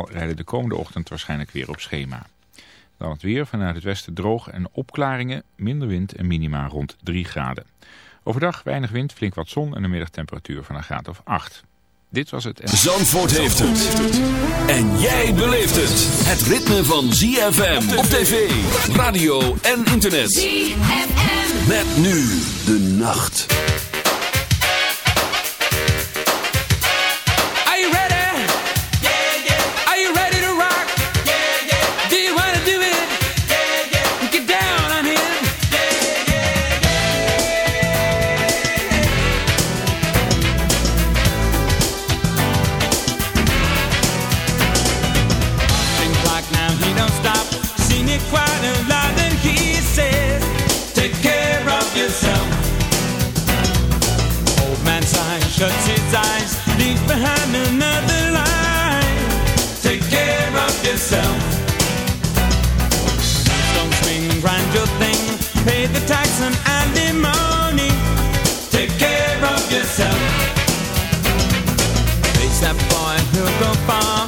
rijden de komende ochtend waarschijnlijk weer op schema. Dan het weer vanuit het westen droog en opklaringen, minder wind en minima rond 3 graden. Overdag weinig wind, flink wat zon en een middagtemperatuur van een graad of 8. Dit was het... Zandvoort heeft het. En jij beleeft het. Het ritme van ZFM op tv, radio en internet. ZFM. Met nu de nacht. some alimony. Take care of yourself. Face that boy who'll go far.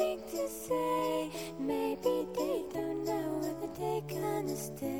to say. Maybe they don't know whether they're gonna.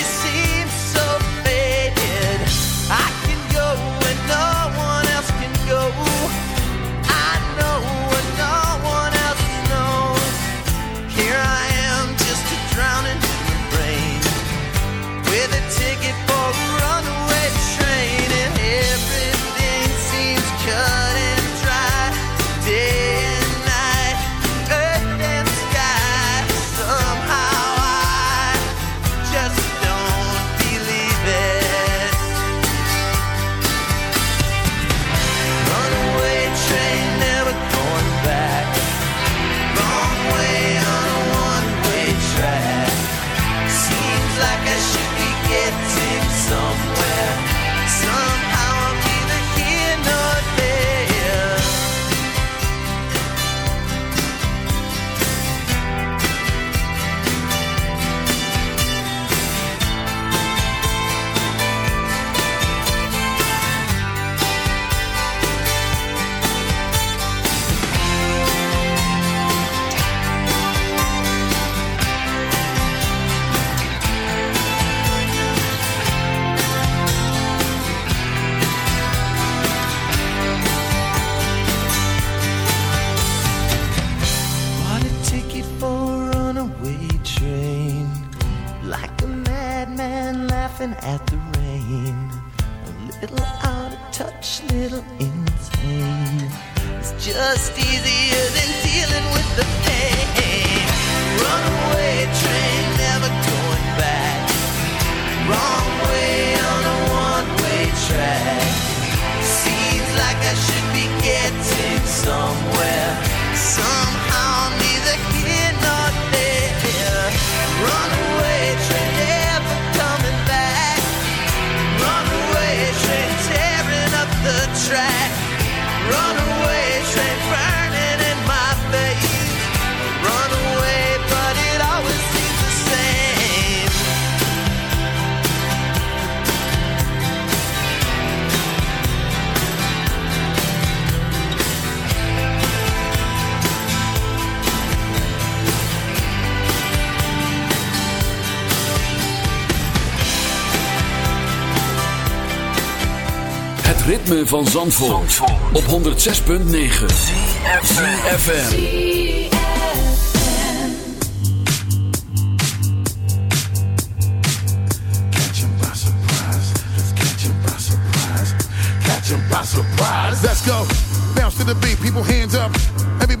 just easier ritme van Zandvoort, op 106.9 FM. Catch him by surprise. Let's catch him by surprise. Catch him by surprise. Let's go. Bounce to the beat, people hands up.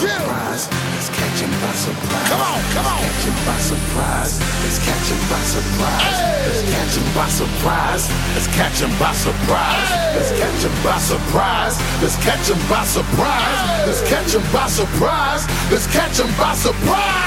Surprise. Let's catch him by surprise. Come on, come on. Catch him by surprise. Let's catch him by surprise. Let's catch him by surprise. Let's catch him by surprise. Let's catch him by surprise. Let's catch him by surprise. Let's catch him by surprise. Let's catch him by surprise.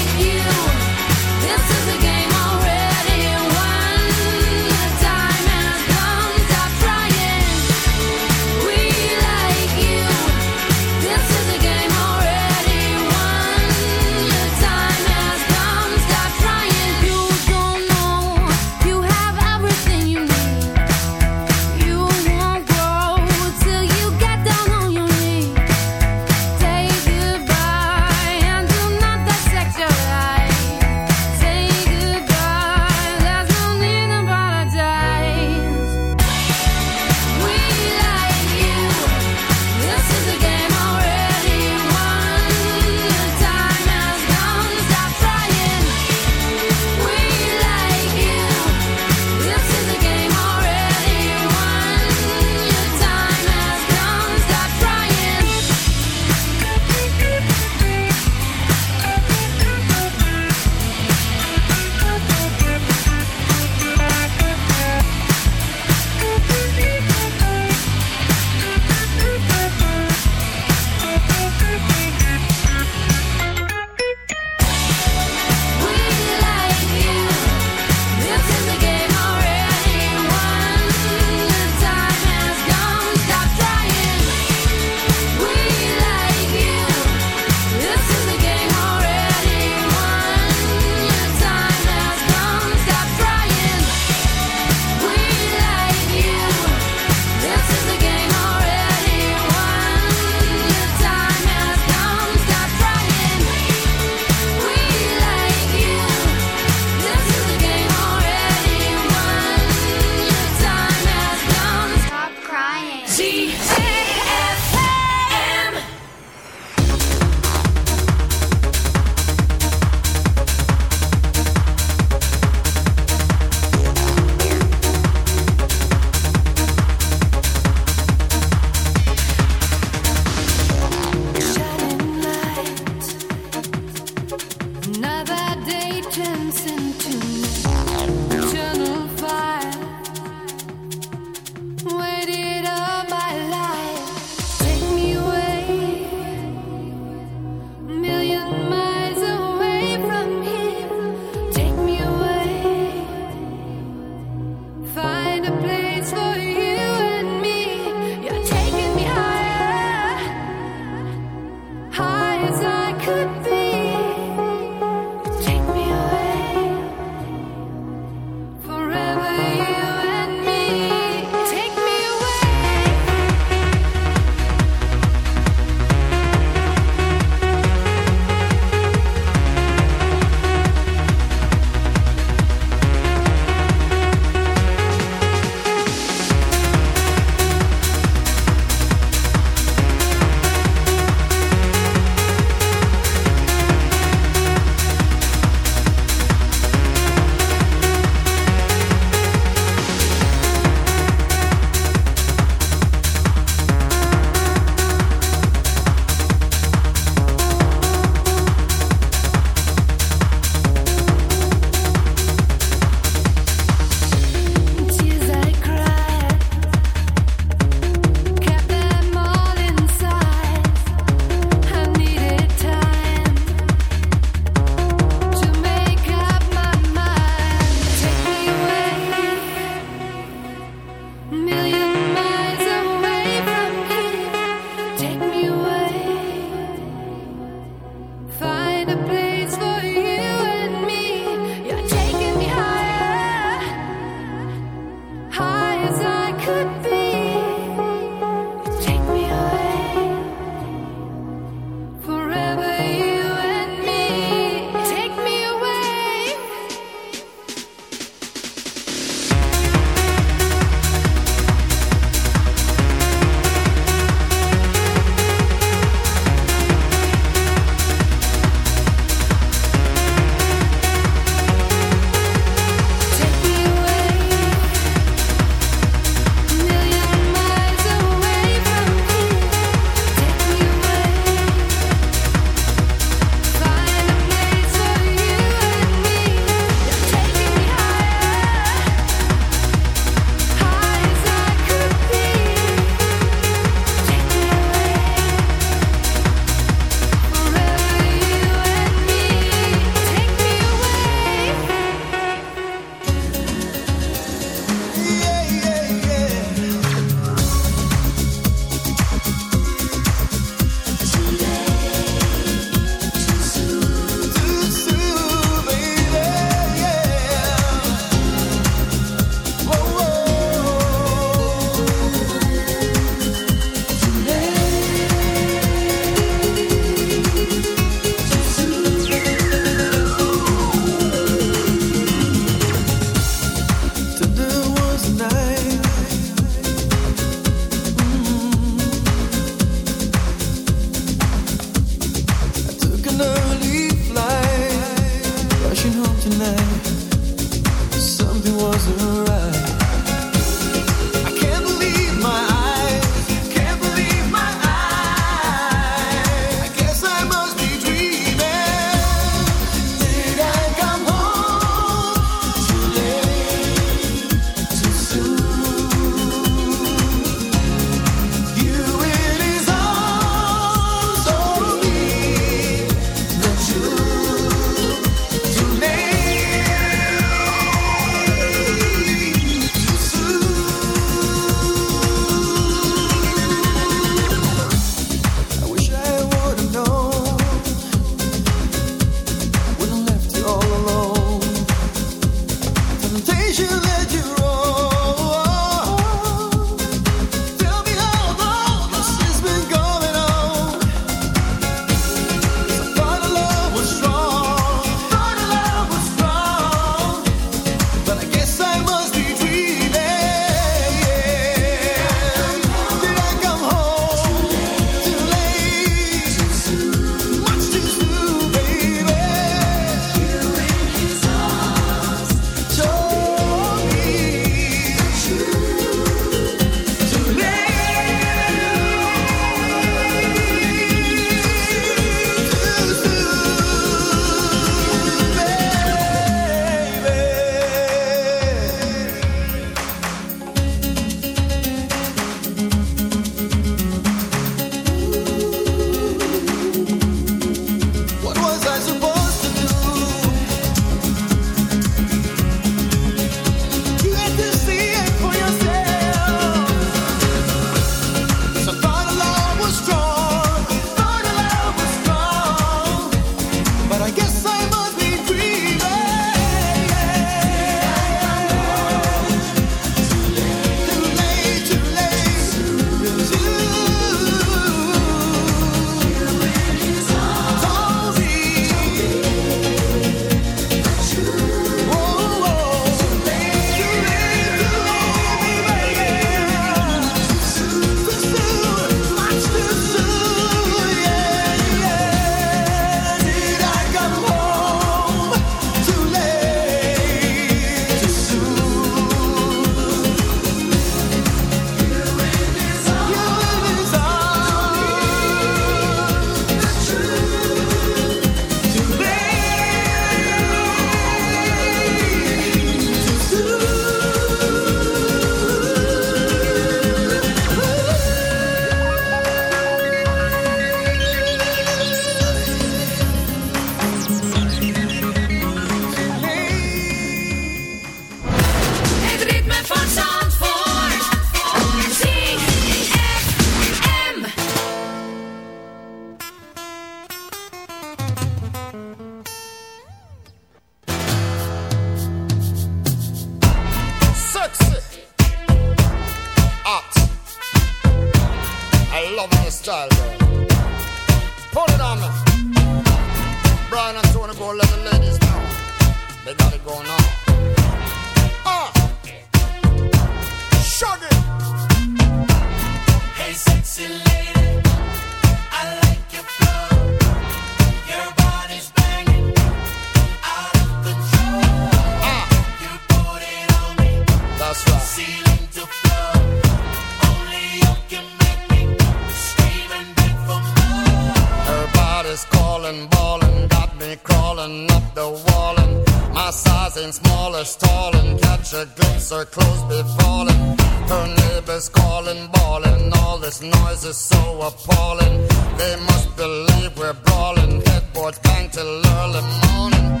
Got me crawling up the wall and my size ain't small or stalling. Catch a glimpse, or clothes be falling. Her neighbors calling, bawling. All this noise is so appalling. They must believe we're brawling. Headboards bang till early morning.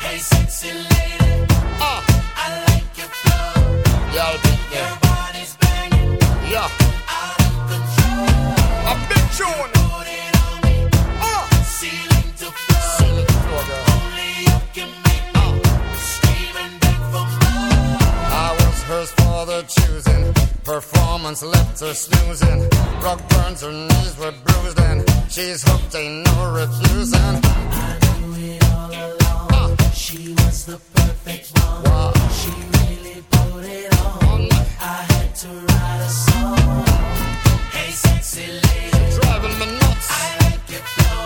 Hey, sexy lady, Ah, I like your flow. yeah, I'll be Your body's banging, Yeah, out of control. a big tune. Choosing. Performance left her snoozing. Rug burns, her knees were bruised, and she's hooked, ain't no refusing. I knew it all along. She was the perfect one. Wow. She really put it on. I had to write a song. Hey, sexy lady, Driving me nuts. I like flow.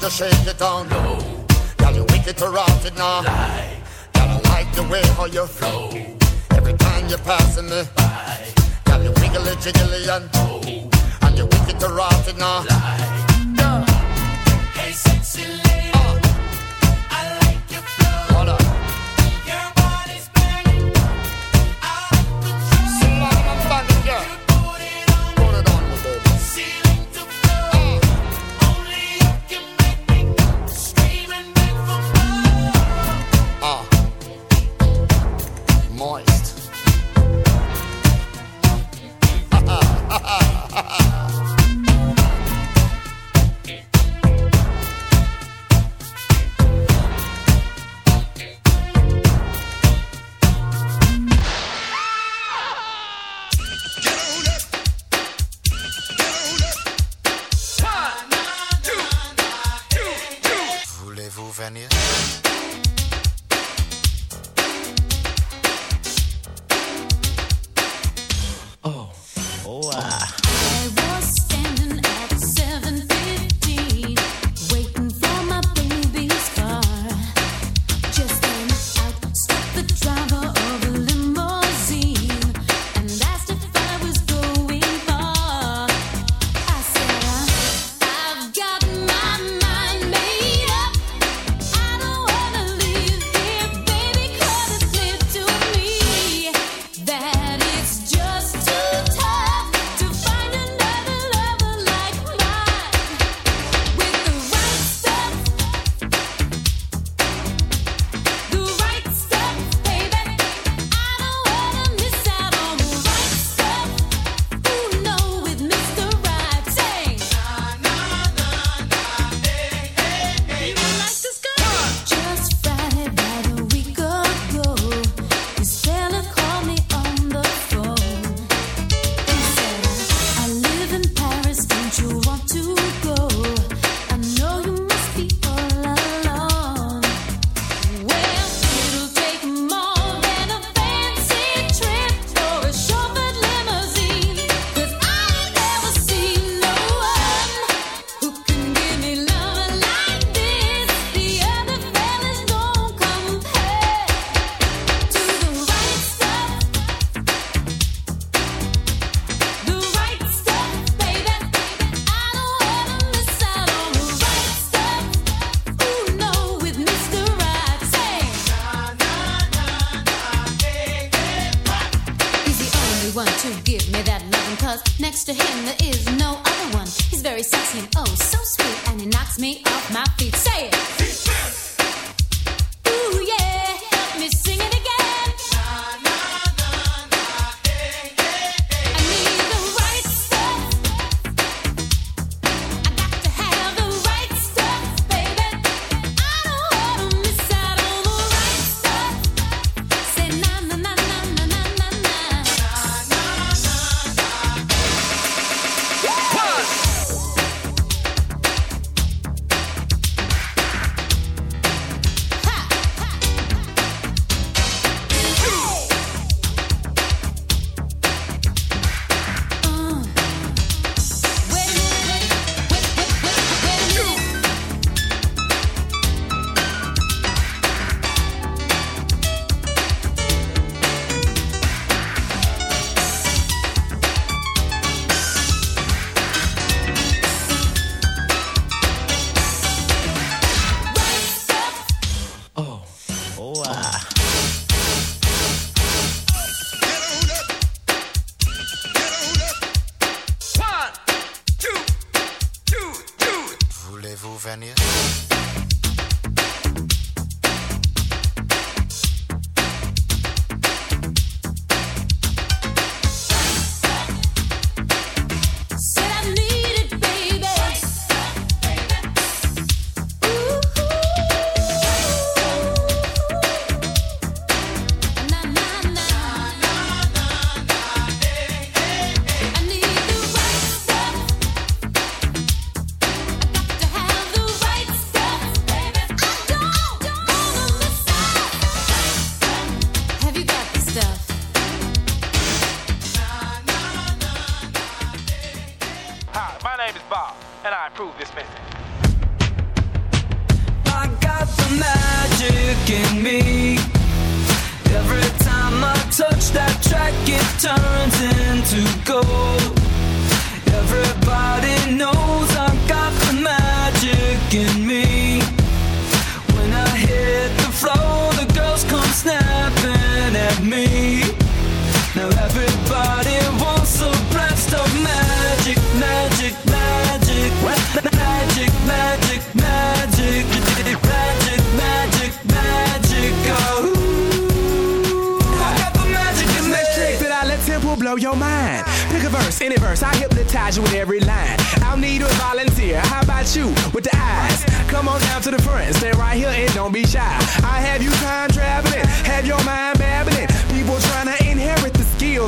You shake, it on low. Girl, you wicked to rot it now. Girl, I like the way how you flow. Every time you're passing me by. Girl, you wiggly jiggly and oh, and you wicked to rot it now. Girl, Hey, sexy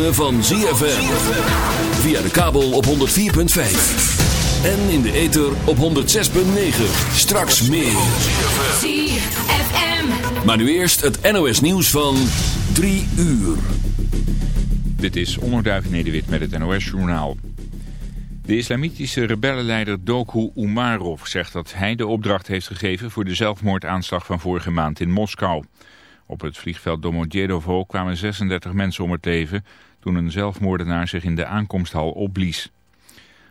Ritme van ZFM. Via de kabel op 104.5. En in de ether op 106.9. Straks meer. ZFM. Maar nu eerst het NOS nieuws van 3 uur. Dit is Onderduif Nederwit met het NOS-journaal. De islamitische rebellenleider Doku Umarov zegt dat hij de opdracht heeft gegeven voor de zelfmoordaanslag van vorige maand in Moskou. Op het vliegveld Domodedovo kwamen 36 mensen om het leven toen een zelfmoordenaar zich in de aankomsthal opblies.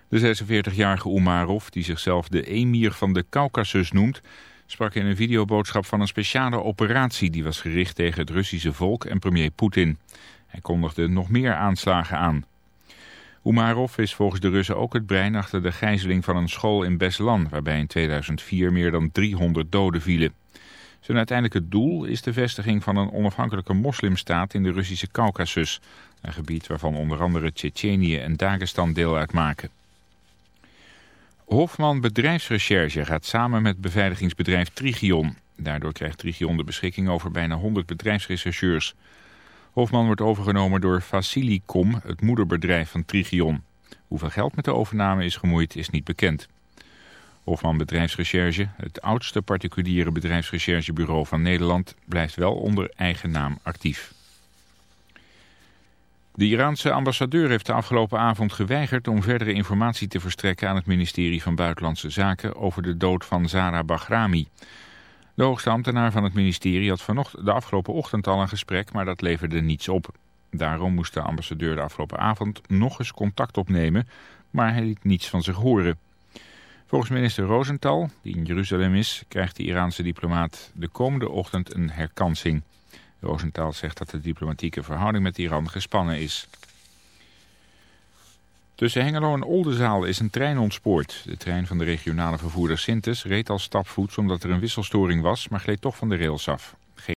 De 46-jarige Umarov, die zichzelf de emir van de Caucasus noemt, sprak in een videoboodschap van een speciale operatie die was gericht tegen het Russische volk en premier Poetin. Hij kondigde nog meer aanslagen aan. Umarov is volgens de Russen ook het brein achter de gijzeling van een school in Beslan, waarbij in 2004 meer dan 300 doden vielen. Zijn uiteindelijke doel is de vestiging van een onafhankelijke moslimstaat in de Russische Caucasus, een gebied waarvan onder andere Tsjetsjenië en Dagestan deel uitmaken. Hofman Bedrijfsrecherche gaat samen met beveiligingsbedrijf Trigion. Daardoor krijgt Trigion de beschikking over bijna 100 bedrijfsrechercheurs. Hofman wordt overgenomen door Facilicom, het moederbedrijf van Trigion. Hoeveel geld met de overname is gemoeid is niet bekend. Hofman Bedrijfsrecherche, het oudste particuliere bedrijfsrecherchebureau van Nederland, blijft wel onder eigen naam actief. De Iraanse ambassadeur heeft de afgelopen avond geweigerd om verdere informatie te verstrekken aan het ministerie van Buitenlandse Zaken over de dood van Zara Bahrami. De hoogste ambtenaar van het ministerie had vanochtend de afgelopen ochtend al een gesprek, maar dat leverde niets op. Daarom moest de ambassadeur de afgelopen avond nog eens contact opnemen, maar hij liet niets van zich horen. Volgens minister Rosenthal, die in Jeruzalem is, krijgt de Iraanse diplomaat de komende ochtend een herkansing. Rosenthal zegt dat de diplomatieke verhouding met Iran gespannen is. Tussen Hengelo en Oldenzaal is een trein ontspoord. De trein van de regionale vervoerder Sintes reed al stapvoets omdat er een wisselstoring was, maar gleed toch van de rails af.